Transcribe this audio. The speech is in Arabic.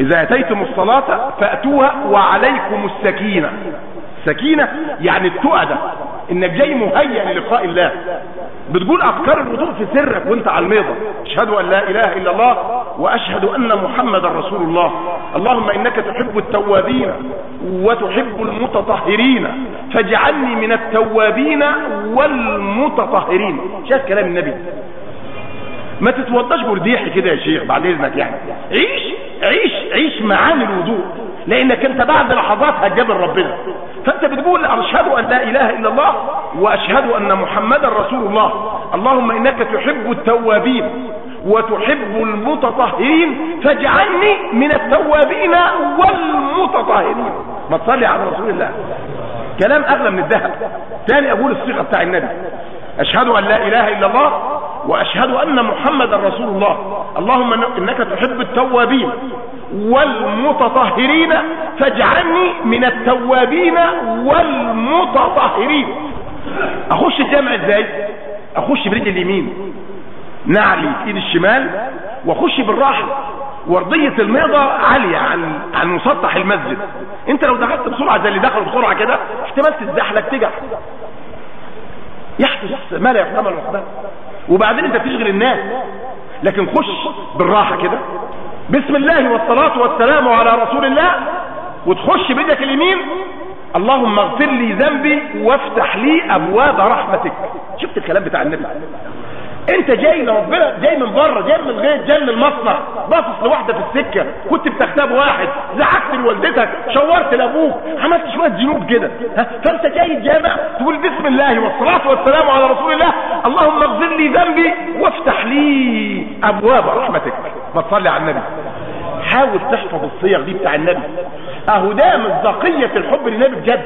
إذا أتيتم الصلاة فأتوها وعليكم السكينة. سكينة يعني التؤدة. إنك جاي مهيئ للقاء الله. بتقول اذكار الوضوء في سرك وأنت على الميضة. أشهد أن لا إله إلا الله وأشهد أن محمدا رسول الله. اللهم إنك تحب التوابين وتحب المتطهرين. فاجعلني من التوابين والمتطهرين. شايف كلام النبي؟ ما تتوضاش برديح كده يا شيخ بعد إذنك يعني. عيش! عيش عيش معاني الوضوء لأنك أنت بعد لحظات هتجابر ربنا. فأنت بتقول اشهد أن لا إله إلا الله وأشهد أن محمدا رسول الله. اللهم إنك تحب التوابين وتحب المتطهرين. فاجعلني من التوابين والمتطهرين. ما تصلي على رسول الله. كلام أغلى من الذهب. تاني أقول الصيغة بتاع النبي. أشهد أن لا إله إلا الله وأشهد أن محمدا رسول الله. اللهم إنك تحب التوابين والمتطهرين فاجعلني من التوابين والمتطهرين. أخش الجامع إزاي؟ أخش برجل اليمين نعلي في الشمال وأخش بالراحة. وأرضية الميضة عالية عن عن مسطح المسجد. أنت لو دخلت بسرعة زي اللي دخلوا بسرعة كده احتمال تتزحلق تجح يحدث ما لا يحتمل وبعدين أنت بتشغل الناس. لكن خش بالراحة كده. بسم الله والصلاة والسلام على رسول الله. وتخش بيدك اليمين. اللهم اغفر لي ذنبي وافتح لي أبواب رحمتك. شفت الكلام بتاع النبي؟ انت جاي لربنا جاي من بره جاي من الغيط جاي من المصنع. باصص لواحدة في السكة. كنت بتغتاب واحد. زعقت لوالدتك شورت لأبوك. عملت شوية ذنوب كده؟ فانت جاي الجامع تقول بسم الله والصلاة والسلام على رسول الله. اللهم اغفر لي ذنبي وافتح لي أبواب رحمتك. ما تصلي على النبي. حاول تحفظ الصيغ دي بتاع النبي. أهو ده مصداقيه الحب للنبي بجد.